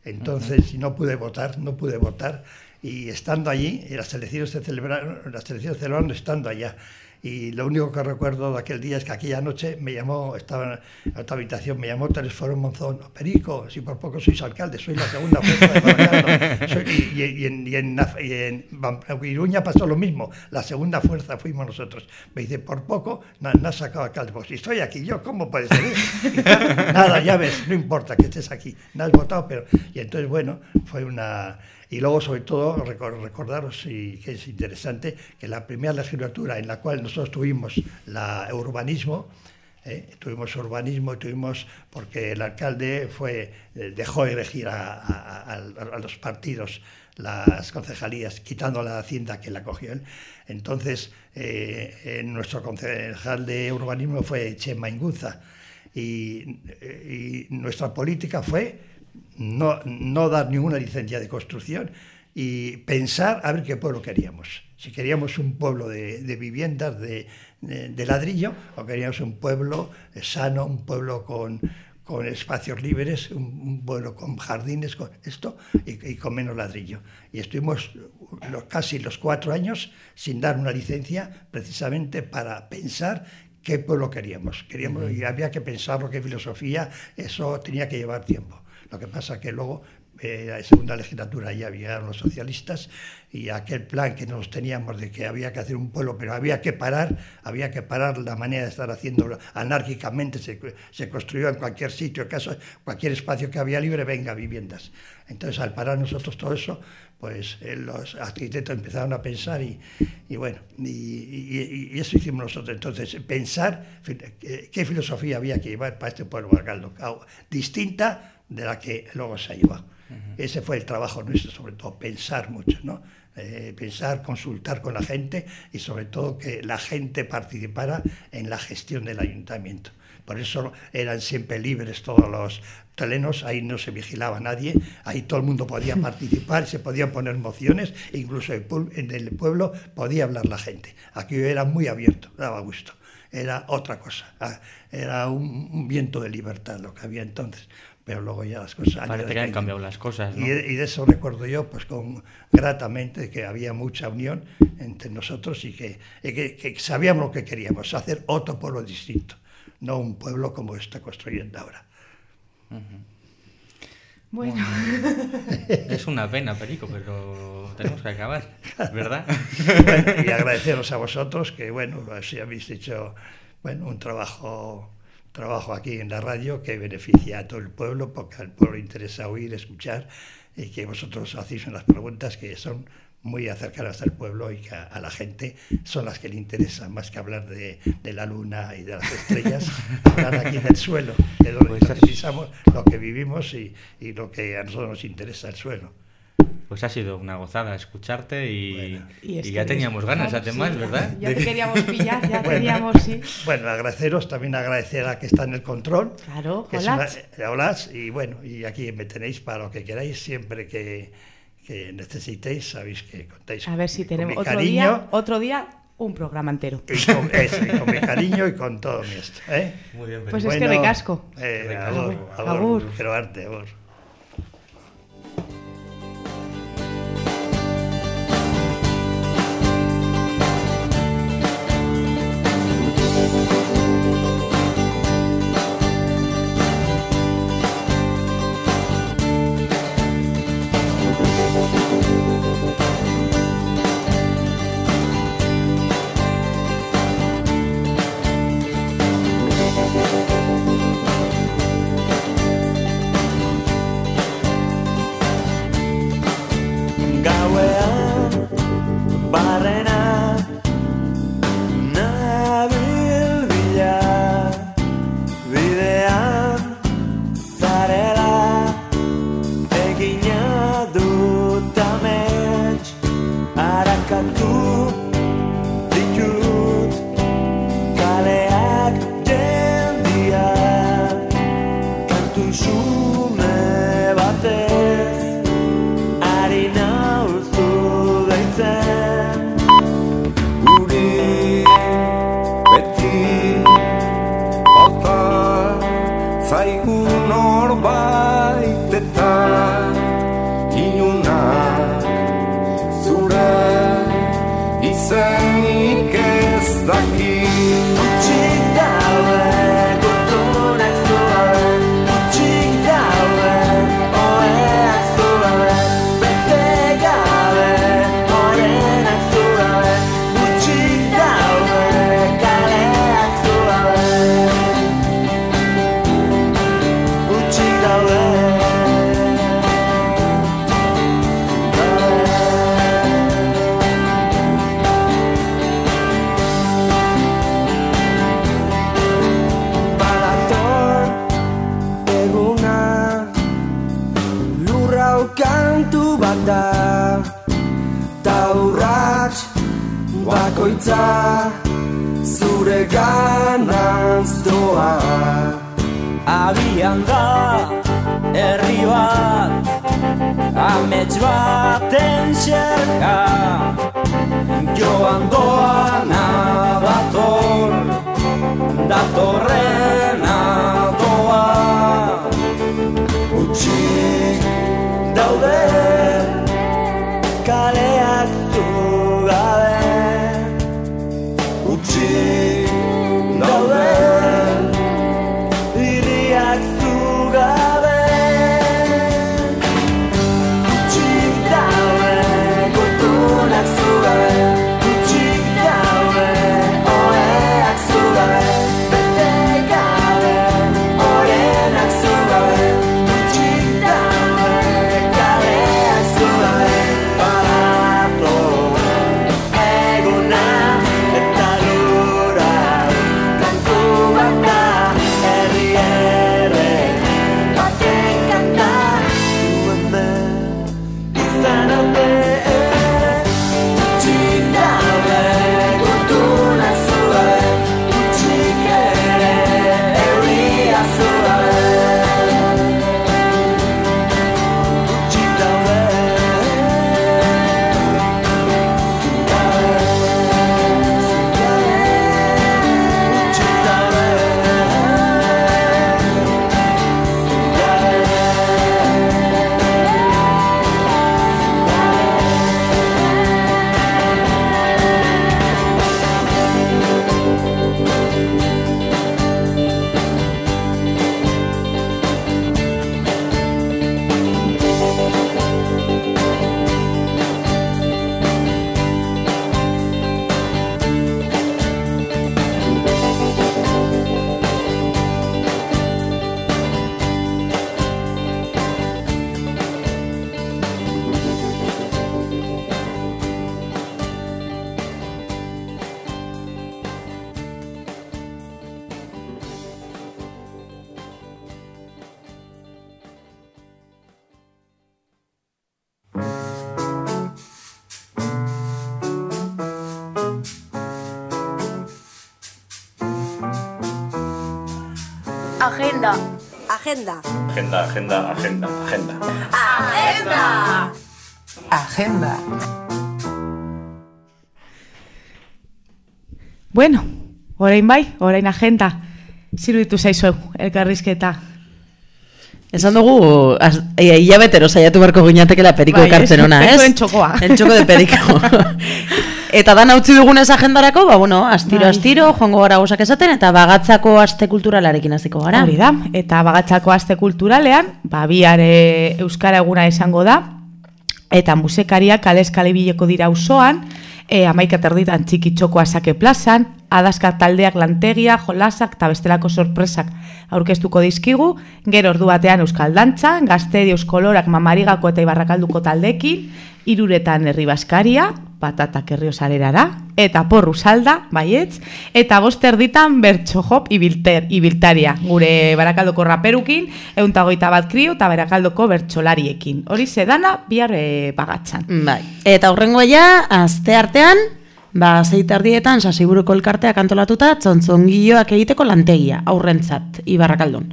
Entonces, no pude votar, no pude votar. Y estando allí, y las elecciones se celebraron, las elecciones se celebraron estando allá. Y lo único que recuerdo de aquel día es que aquella noche me llamó, estaba en otra habitación, me llamó Telesforo Monzón, Perico, si por poco sois alcalde, soy la segunda fuerza de Baracaldo". Soy- y, y en, y en, y en Iruña pasó lo mismo, la segunda fuerza fuimos nosotros. Me dice, por poco no, no has sacado alcalde. Pues si estoy aquí yo, ¿cómo puede ser? Y tal, nada, ya ves, no importa que estés aquí, no has votado, pero... Y entonces, bueno, fue una... Y luego, sobre todo, recor- recordaros, que es interesante, que la primera legislatura en la cual nosotros tuvimos la urbanismo, ¿eh? tuvimos urbanismo y tuvimos, porque el alcalde fue, eh, dejó elegir a, los partidos las concejalías, quitando la hacienda que la cogió él. Entonces, eh, nuestro concejal de urbanismo fue Chema Ingunza. Y nuestra política fue no, no dar ninguna licencia de construcción y pensar a ver qué pueblo queríamos. Si queríamos un pueblo de, de viviendas de, de- de ladrillo o queríamos un pueblo eh, sano, un pueblo con, con espacios libres, un, un pueblo con jardines, con esto y, y con menos ladrillo. Y estuvimos los- casi los cuatro años sin dar una licencia precisamente para pensar qué pueblo queríamos. queríamos y había que pensarlo, qué filosofía, eso tenía que llevar tiempo. Lo que pasa que luego, eh, la segunda legislatura ya llegaron los socialistas y aquel plan que nos teníamos de que había que hacer un pueblo, pero había que parar, había que parar la manera de estar haciéndolo anárquicamente, se, se construyó en cualquier sitio, caso, cualquier espacio que había libre, venga, viviendas. Entonces, al parar nosotros todo eso, pues eh, los arquitectos empezaron a pensar y, y bueno, y, y- y eso hicimos nosotros. Entonces, pensar eh, qué filosofía había que llevar para este pueblo Cao, distinta de la que luego se ha llevado. Ese fue el trabajo nuestro, sobre todo, pensar mucho, ¿no? Eh, pensar, consultar con la gente y sobre todo que la gente participara en la gestión del ayuntamiento. Por eso eran siempre libres todos los terrenos, ahí no se vigilaba a nadie, ahí todo el mundo podía participar, se podían poner mociones, incluso en el pueblo podía hablar la gente. Aquí era muy abierto, daba gusto. Era otra cosa, ah, era un, un viento de libertad lo que había entonces, pero luego ya las cosas... han Parece que han cambiado las cosas, ¿no? Y, de- y de eso recuerdo yo, pues con gratamente, que había mucha unión entre nosotros y que, y que- que sabíamos lo que queríamos, hacer otro pueblo distinto, no un pueblo como está construyendo ahora. Bueno, Es una pena, Perico, pero tenemos que acabar, ¿verdad? Bueno, y agradeceros a vosotros que, bueno, así habéis hecho bueno, un trabajo, trabajo aquí en la radio que beneficia a todo el pueblo, porque al pueblo le interesa oír, escuchar, y que vosotros hacéis unas preguntas que son muy acercadas al pueblo y que a, a la gente son las que le interesan, más que hablar de, de la luna y de las estrellas, hablar aquí del suelo, es donde Pues lo que vivimos y, y lo que a nosotros nos interesa, el suelo. Pues ha sido una gozada escucharte y, Y es y que ya teníamos ganas, claro, además, sí, ¿verdad? Ya te que- queríamos pillar, ya Bueno. teníamos, sí. Bueno, agradeceros, también agradecer a que está en el control. Claro, hola. una- eh, hola, y bueno, y aquí me tenéis para lo que queráis, siempre que, que necesitéis, sabéis que contáis A ver si con tenemos otro cariño, día, otro día, un programa entero. y con, eso, y con mi cariño y con todo mi esto. ¿eh? Muy bien, Pues Perico. es que recasco. Eh, Recasco. agur, agur, Agur. quiero arte, agur. Bakoitza zure ganaz doa Agian da herri bat Amets baten xerka. Joan doana dator Datorrena doa Utsi daude kaleak Jesus. Agenda, agenda, agenda, agenda. Agenda. Bueno, orain bai, orain agenda. Ziruditu zaizu elkarrizketa. Esan dugu, hilabetero saiatu beharko gineatekela periko Bai, ekartzen ona, ez? perikoen txokoa. El txoko de periko. eta dan utzi dugunez agendarako, ba, bueno, astiro, Bai. astiro, joango gara gozak esaten, eta bagatzako aste kulturalarekin hasiko gara. Hori da, eta bagatzako aste kulturalean, ba, biare Euskara eguna izango da, eta musekariak kalez kalebileko dira auzoan, e, amaika terditan txiki txoko asake plazan, adaska taldeak lantegia, jolasak eta bestelako sorpresak aurkeztuko dizkigu, gero ordu batean Euskal Dantza, gaztedi euskolorak mamarigako eta ibarrakalduko taldekin, iruretan herri baskaria, patatak herriosarerara, eta porru salda, baietz, eta boster ditan bertso hop ibilter, ibiltaria, gure barakaldoko raperukin, euntagoita bat kriu eta barakaldoko bertsolariekin. Hori zedana, bihar e, bagatzan. Bai. Eta hurrengo ja, aste artean, ba, zeitardietan sasiburuko elkarteak antolatuta, tzontzongilloak egiteko lantegia, aurrentzat, ibarrakaldun.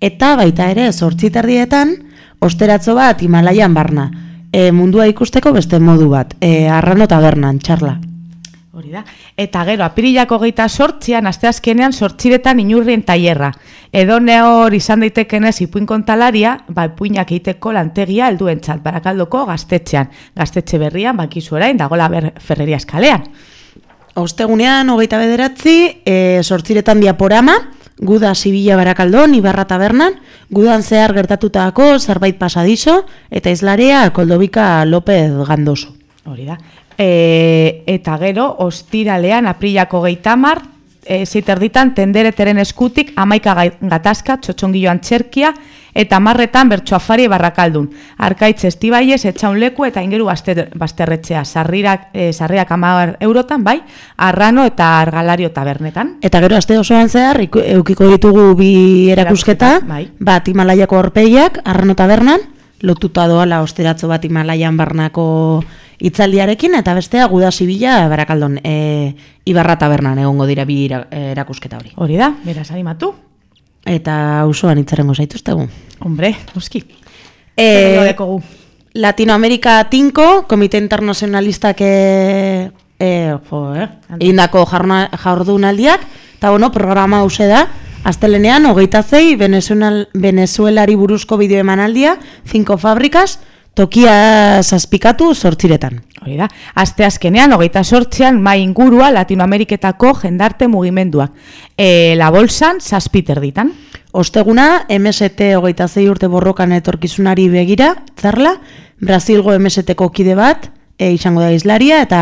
Eta baita ere, sortzitardietan, osteratzo bat Himalaian barna. E, mundua ikusteko beste modu bat, e, arrano tabernan, txarla. Hori da. Eta gero, apirilako geita sortzian, asteazkenean sortziretan inurrien tailerra. Edo hor izan daitekenez ipuin kontalaria, ba, ipuinak egiteko lantegia helduentzat barakaldoko gaztetxean. Gaztetxe berrian, bakizu orain, dagola ber, ferreria eskalean. ostegunean, hogeita bederatzi, e, sortziretan diaporama, guda Sibila Barakaldon, Ibarra Tabernan, gudan zehar gertatutako zerbait pasadizo, eta izlarea Koldobika López Gandoso. Hori da. E, eta gero, ostiralean, aprilako geitamar, e, zeiterditan, tendereteren eskutik, amaika gatazka, txotxongioan txerkia, eta marretan bertsoafari barrakaldun. Arkaitz estibaiez, etxaun leku eta ingeru baster, basterretxea. Sarrirak, e, sarriak amar eurotan, bai, arrano eta argalario tabernetan. Eta gero aste osoan zehar, eukiko ditugu bi erakusketa, Erakusketa, bai. bat Himalaiako orpeiak, Arrano Tabernan, lotuta doala osteratzo bat Himalaian barnako itzaldiarekin, eta bestea Guda Sibila Barakaldon, e, Ibarra Tabernan egongo dira bi ira- erakusketa hori. Hori da, beraz, animatu. Eta usoan itzarengo zaituztegu. Hombre, noski. E? Latinoamerika tinko, Komite Internacionalistak e, e, jo, eh? indako jardunaldiak, eta bueno, programa hause da, Astelenean, hogeita zei, Venezuelari buruzko bideo emanaldia, 5 fabrikas, tokia zazpikatu sortziretan. Hori da. Aste azkenean, hogeita sortzean, mai ingurua Latinoameriketako jendarte mugimenduak. E, la bolsan, zazpiter ditan. Osteguna, MST hogeita zei urte borrokan etorkizunari begira, zarla, Brasilgo MST-ko kide bat, e, izango da izlaria, eta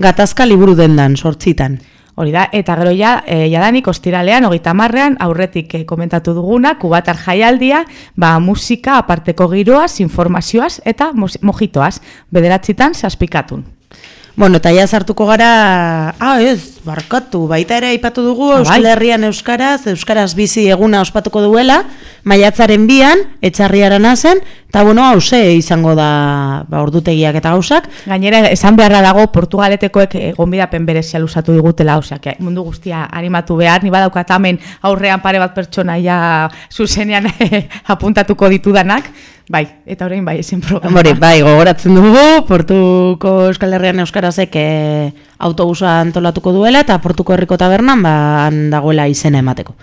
gatazka liburu dendan, sortzitan. Hori da, eta gero ja, e, jadanik ostiralean, hogeita marrean, aurretik e, komentatu duguna, kubatar jaialdia, ba, musika, aparteko giroaz, informazioaz, eta mojitoaz, bederatzitan, zazpikatun. Bueno, eta ja sartuko gara, ah ez, barkatu, baita ere aipatu dugu Ah, Euskal bai. Herrian Euskaraz, Euskaraz bizi eguna ospatuko duela, maiatzaren bian, etxarriaran zen, eta bueno, hause izango da ba, ordutegiak eta gauzak. Gainera, esan beharra dago, Portugaletekoek e, gonbidapen berezia luzatu digutela, osea, mundu guztia animatu behar, ni badaukat hemen aurrean pare bat pertsona ja zuzenean apuntatuko ditudanak, bai, eta orain bai, ezin programa. Hori, bai, gogoratzen dugu, Portuko Euskal Herrian Euskarazek e, autobusa antolatuko duela, eta Portuko Herriko Tabernan ba, dagoela izena emateko.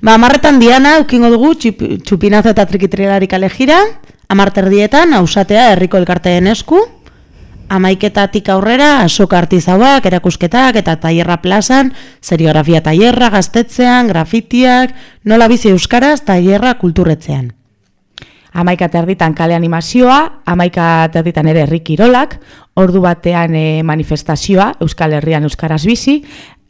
Ba, amarretan diana, ukingo dugu, txip, txupinazo eta trikitrilari kalejira, amarterdietan, ausatea herriko elkarteen esku, amaiketatik aurrera, asoka artizauak, erakusketak eta tailerra plazan, seriografia tailerra, gaztetzean, grafitiak, nola bizi euskaraz, tailerra kulturretzean. Amaika terditan kale animazioa, amaika terditan ere herri kirolak, ordu batean e, manifestazioa, Euskal Herrian Euskaraz bizi,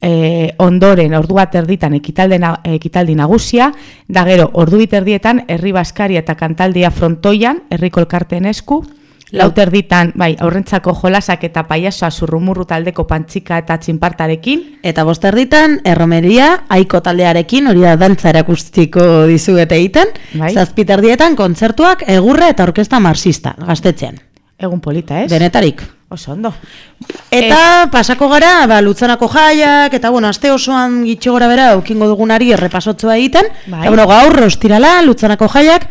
e, ondoren ordu bat erditan ekitalde, na- ekitaldi nagusia, da gero ordu biterdietan herri baskari eta kantaldia frontoian, herriko elkarteen esku, Lau terditan, bai, aurrentzako jolasak eta paiasoa zurrumurru taldeko pantxika eta txinpartarekin. Eta bosterditan, erromeria, aiko taldearekin, hori da dantza erakustiko dizuet egiten, Bai. zazpiterdietan kontzertuak egurra eta orkesta marxista, gaztetzean. Egun polita, ez? Denetarik. Oso ondo. Eta pasako gara, ba, lutzanako jaiak, eta bueno, aste osoan gitxo gora bera, ukingo dugunari errepasotzua egiten. Bai. Eta bueno, gaur, ostirala, lutzanako jaiak,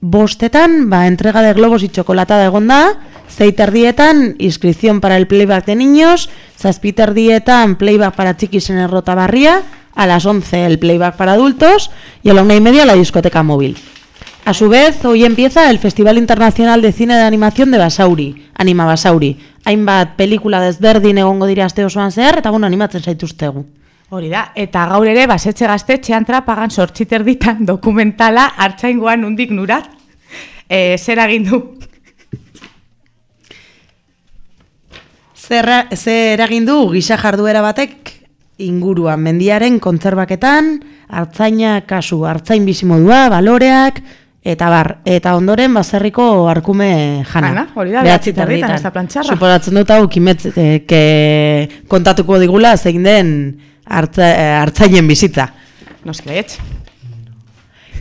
bostetan, ba, entrega de globos y chocolatada egon da, zeiterdietan, inscripción para el playback de niños, zazpiterdietan, playback para chiquis en el Rotabarría, a las 11 el playback para adultos, y a la una y media la discoteca móvil. A su vez, hoy empieza el Festival Internacional de Cine de Animación de Basauri, Anima Basauri. Hainbat pelikula desberdin egongo dira aste osoan zehar, eta bueno, animatzen zaituztegu. Hori da, eta gaur ere, basetxe gaztetxean trapagan sortxiter ditan dokumentala hartzaingoan undik nurat. E, zer egin du? Zer, zer eragin du gisa jarduera batek inguruan mendiaren kontserbaketan, hartzaina kasu, hartzain bizimodua, baloreak, eta bar, eta ondoren baserriko arkume jana. Jana, hori da, Behatzi terditan. ez da plantxarra. Suposatzen dut hau kimetz, eh, kontatuko digula zein den hartza, eh, hartzainen bizitza. Noski baietz.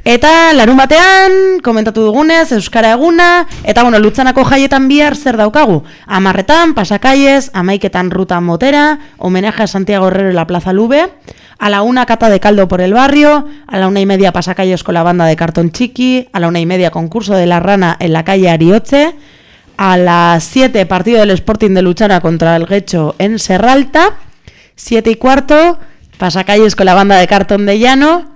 Eta larun batean, komentatu dugunez, Euskara eguna, eta bueno, lutzanako jaietan bihar zer daukagu. Amarretan, pasakaiez, amaiketan ruta motera, homenaje a Santiago Herrero la Plaza Lube, a la una cata de caldo por el barrio, a la una y media pasacalles con la banda de cartón chiqui, a la una y media concurso de la rana en la calle Arioche, a las 7 partido del Sporting de Luchana contra el Guecho en Serralta, 7 y cuarto, pasacalles con la banda de cartón de llano,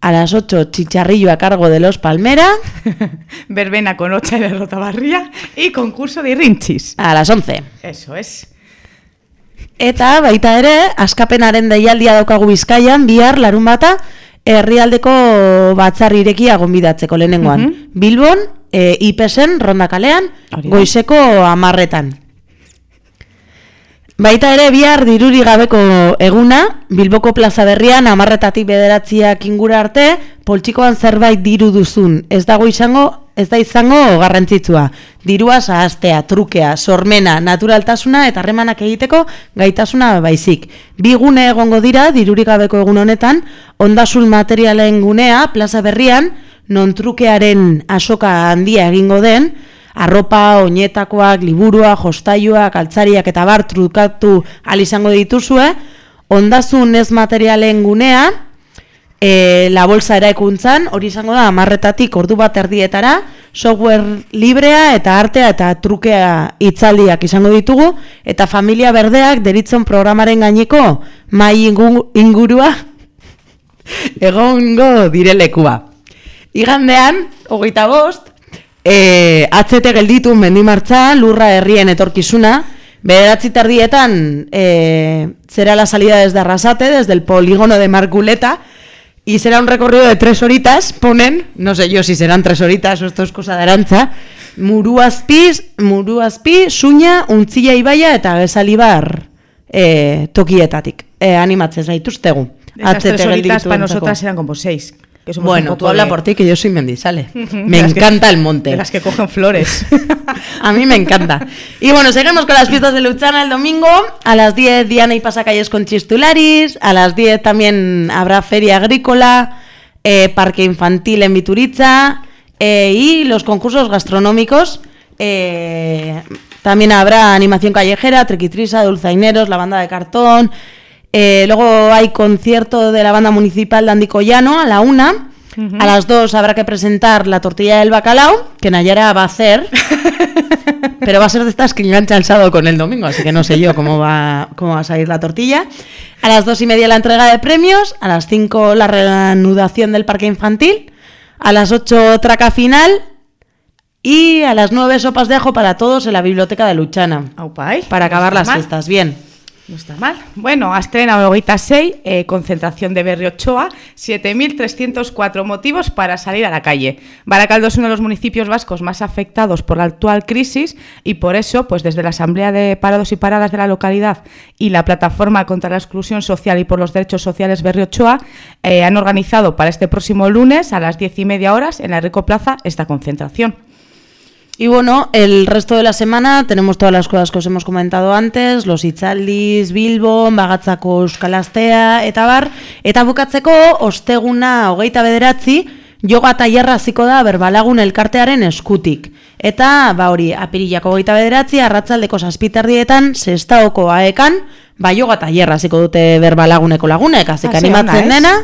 a las 8 chicharrillo a cargo de los Palmera, Verbena con ocha de Rotabarría y concurso de rinchis. a las 11. Eso es. Eta baita ere, askapenaren deialdia daukagu bizkaian, bihar larun bata, herrialdeko batzar irekia gonbidatzeko lehenengoan. Bilbon, e, IPSen, rondakalean, goizeko amarretan. Baita ere bihar diruri gabeko eguna, Bilboko plaza berrian amarretatik bederatziak ingura arte, poltsikoan zerbait diru duzun. Ez dago izango, ez da izango garrantzitsua. Dirua zahaztea, trukea, sormena, naturaltasuna eta harremanak egiteko gaitasuna baizik. Bi gune egongo dira diruri gabeko egun honetan, ondasun materialen gunea plaza berrian, non trukearen asoka handia egingo den, arropa, oinetakoak, liburua, jostailuak, altzariak eta bar trukatu al izango dituzue, ondasun ez materialen gunea, e, la bolsa eraikuntzan, hori izango da, amarretatik ordu bat erdietara, software librea eta artea eta trukea itzaldiak izango ditugu, eta familia berdeak deritzen programaren gaineko mai ingu- ingurua egongo direlekua. Igandean, hogeita bost, e, atzete gelditu mendimartza, lurra herrien etorkizuna, bederatzi tardietan e, será la salida desde Arrasate, desde el polígono de Marculeta, y será un recorrido de tres horitas, ponen, no sé yo si serán tres horitas o esto es cosa de arantza, Muruazpi, Muruazpi, Suña, Untzilla Ibaia eta Gesalibar e, tokietatik. E, animatzen zaituztegu. Esas tres Atzete horitas para nosotras eran como seis. Que somos un Bueno, poco tú habla de- por ti que yo soy mendizale. De me que- encanta el monte. De las que cogen flores. A mí me encanta. Y bueno, seguimos con las fiestas de Luchana el domingo. A las 10 Diana y Pasacalles con Chistularis. A las 10 también habrá feria agrícola, eh, parque infantil en Vituriza eh, y los concursos gastronómicos. Eh, también habrá animación callejera, triquitrisa, dulzaineros, la banda de cartón. Eh, luego hay concierto de la banda municipal de Andicollano a la una. A las dos habrá que presentar la tortilla del bacalao, que Nayara va a hacer. Pero va a ser de estas que engancha el sábado con el domingo, así que no sé yo cómo va, cómo va a salir la tortilla. A las dos y media la entrega de premios, a las cinco la reanudación del parque infantil, a las ocho traca final y a las nueve sopas de ajo para todos en la biblioteca de Luchana. Para acabar No está las fiestas, bien. No está mal. Bueno, estrena hogeita 6, eh, concentración de Berrio Ochoa, 7.304 motivos para salir a la calle. Baracaldo es uno de los municipios vascos más afectados por la actual crisis y por eso, pues desde la Asamblea de Parados y Paradas de la localidad y la Plataforma contra la Exclusión Social y por los Derechos Sociales Berrio Ochoa eh, han organizado para este próximo lunes a las 10 y media horas en la Rico Plaza esta concentración. Y bueno, el resto de la semana tenemos todas las cosas que os hemos comentado antes, los Itzaldis, Bilbon, Bagatzako Euskalastea, eta bar, eta bukatzeko osteguna hogeita bederatzi, yoga tailerra hasiko da berbalagun elkartearen eskutik. Eta, ba hori, apirilako hogeita bederatzi, arratzaldeko zazpiterdietan, sestaoko aekan, ba yoga tailerra hasiko dute berbalaguneko lagunek, ona, animatzen dena.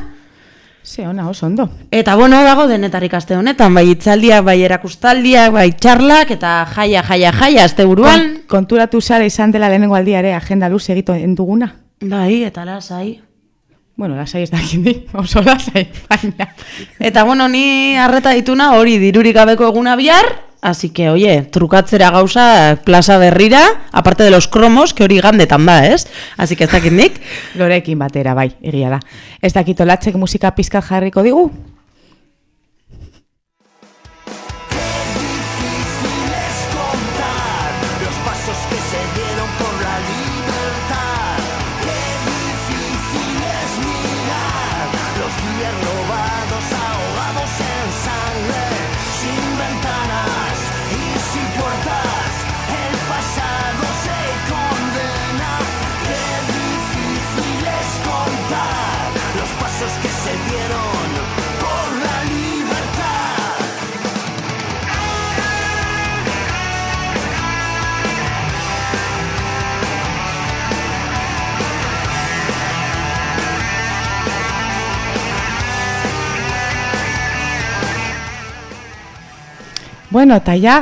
Ze ona, oso ondo. Eta bueno, dago denetarik aste honetan, bai itzaldiak, bai erakustaldiak, bai txarlak, eta jaia, jaia, jaia, azte buruan. Kon, konturatu zara izan dela lehenengo aldia ere agenda luz egiten duguna. Bai, eta lasai. Bueno, lasai ez dakit oso lasai, baina. Eta bueno, ni arreta dituna hori dirurik gabeko eguna bihar, así que, oye, trukatzera gauza plaza berrira, aparte de los cromos, que hori gandetan da, ez? Así que ez dakit nik. Lorekin batera, bai, egia da. Ez dakit olatzek musika pizkat jarriko digu? Bueno, eta ja,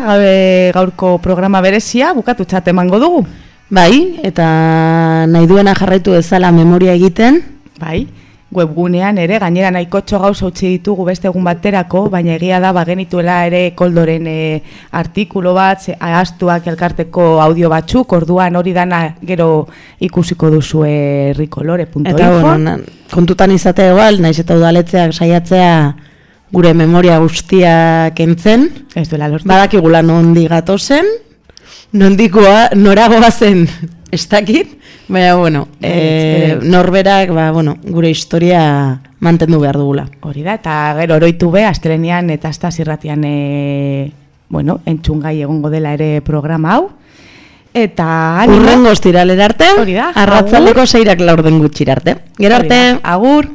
gaurko programa berezia, bukatu txat emango dugu. Bai, eta nahi duena jarraitu ezala memoria egiten. Bai, webgunean ere, gainera nahikotxo gauza utzi ditugu beste egun baterako, baina egia da bagenituela ere koldoren e, artikulo bat, ahaztuak elkarteko audio batzuk, orduan hori dana gero ikusiko duzu rikolore.info. Eta bueno, kontutan izatea igual, naiz eta udaletzeak saiatzea gure memoria guztia kentzen. Ez duela lortu. Badakigula nondi gatozen, nondikoa, noragoa zen, ez dakit, baina, bueno, e, norberak, ba, bueno, gure historia mantendu behar dugula. Hori da, eta gero oroitu be, astelenian eta azta zirratian, e, bueno, entzungai egongo dela ere programa hau. Eta animo. Urrengo ostiralera arte, Hori da, arratzaldeko seirak laurden gutxira arte. Gero arte, agur.